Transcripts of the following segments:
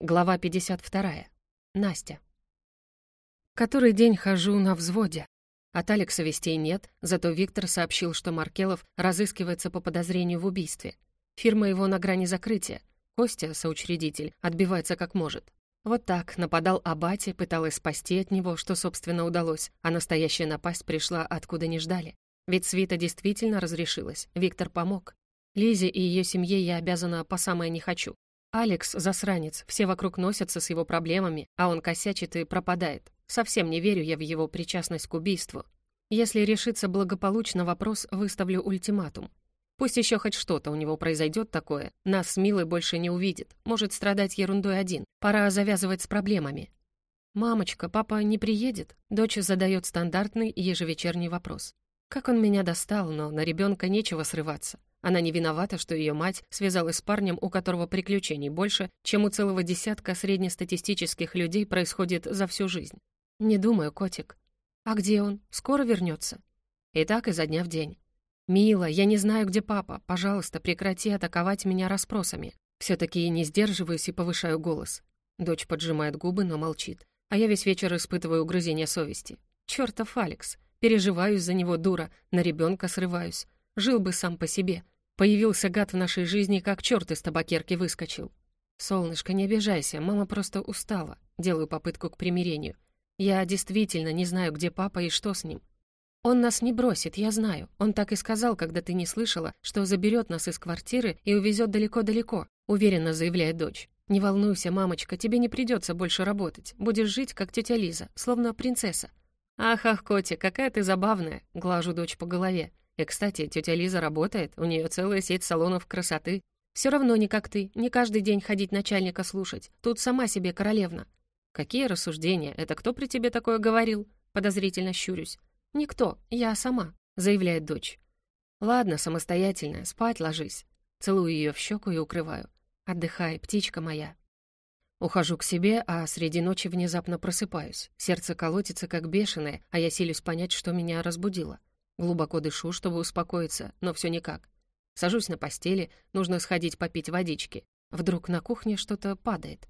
Глава 52. Настя. Который день хожу на взводе. От Алекса вестей нет, зато Виктор сообщил, что Маркелов разыскивается по подозрению в убийстве. Фирма его на грани закрытия. Костя, соучредитель, отбивается как может. Вот так, нападал Абати, пыталась спасти от него, что, собственно, удалось, а настоящая напасть пришла откуда не ждали. Ведь свита действительно разрешилась, Виктор помог. Лизе и ее семье я обязана по самое не хочу. Алекс — засранец, все вокруг носятся с его проблемами, а он косячит и пропадает. Совсем не верю я в его причастность к убийству. Если решится благополучно вопрос, выставлю ультиматум. Пусть еще хоть что-то у него произойдет такое, нас с Милой больше не увидит, может страдать ерундой один. Пора завязывать с проблемами. «Мамочка, папа не приедет?» Дочь задает стандартный ежевечерний вопрос. Как он меня достал, но на ребенка нечего срываться. Она не виновата, что ее мать связалась с парнем, у которого приключений больше, чем у целого десятка среднестатистических людей происходит за всю жизнь. Не думаю, котик. А где он? Скоро вернется? И так изо дня в день. «Мила, я не знаю, где папа. Пожалуйста, прекрати атаковать меня расспросами». Все-таки не сдерживаюсь и повышаю голос. Дочь поджимает губы, но молчит. А я весь вечер испытываю угрызение совести. Чертов Алекс. Переживаю за него, дура. На ребенка срываюсь. Жил бы сам по себе. Появился гад в нашей жизни, как черт из табакерки выскочил. «Солнышко, не обижайся, мама просто устала». Делаю попытку к примирению. «Я действительно не знаю, где папа и что с ним. Он нас не бросит, я знаю. Он так и сказал, когда ты не слышала, что заберет нас из квартиры и увезет далеко-далеко», уверенно заявляет дочь. «Не волнуйся, мамочка, тебе не придется больше работать. Будешь жить, как тетя Лиза, словно принцесса». «Ах, ах, котик, какая ты забавная!» — глажу дочь по голове. И, кстати, тетя Лиза работает, у нее целая сеть салонов красоты. Все равно не как ты, не каждый день ходить начальника слушать. Тут сама себе королевна. Какие рассуждения? Это кто при тебе такое говорил? Подозрительно щурюсь. Никто, я сама, заявляет дочь. Ладно, самостоятельно, спать ложись. Целую ее в щеку и укрываю. Отдыхай, птичка моя. Ухожу к себе, а среди ночи внезапно просыпаюсь. Сердце колотится как бешеное, а я силюсь понять, что меня разбудило. Глубоко дышу, чтобы успокоиться, но все никак. Сажусь на постели, нужно сходить попить водички. Вдруг на кухне что-то падает.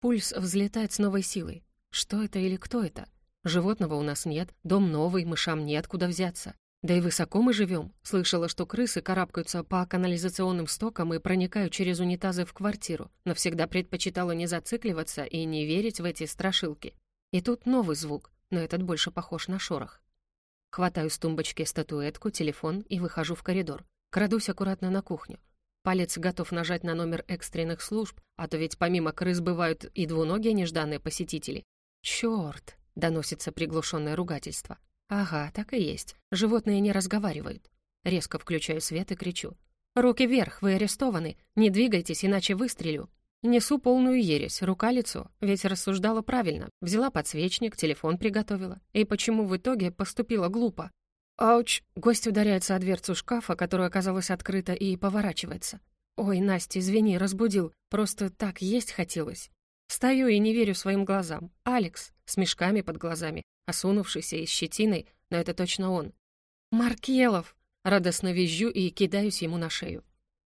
Пульс взлетает с новой силой. Что это или кто это? Животного у нас нет, дом новый, мышам неоткуда взяться. Да и высоко мы живем. Слышала, что крысы карабкаются по канализационным стокам и проникают через унитазы в квартиру, но всегда предпочитала не зацикливаться и не верить в эти страшилки. И тут новый звук, но этот больше похож на шорох. Хватаю с тумбочки статуэтку, телефон и выхожу в коридор. Крадусь аккуратно на кухню. Палец готов нажать на номер экстренных служб, а то ведь помимо крыс бывают и двуногие нежданные посетители. «Чёрт!» — доносится приглушенное ругательство. «Ага, так и есть. Животные не разговаривают». Резко включаю свет и кричу. «Руки вверх, вы арестованы! Не двигайтесь, иначе выстрелю!» Несу полную ересь, рука-лицо, ведь рассуждала правильно. Взяла подсвечник, телефон приготовила. И почему в итоге поступила глупо? Ауч! Гость ударяется о дверцу шкафа, которая оказалась открыта, и поворачивается. Ой, Настя, извини, разбудил. Просто так есть хотелось. Стою и не верю своим глазам. Алекс, с мешками под глазами, осунувшийся и щетиной, но это точно он. «Маркелов!» Радостно визжу и кидаюсь ему на шею.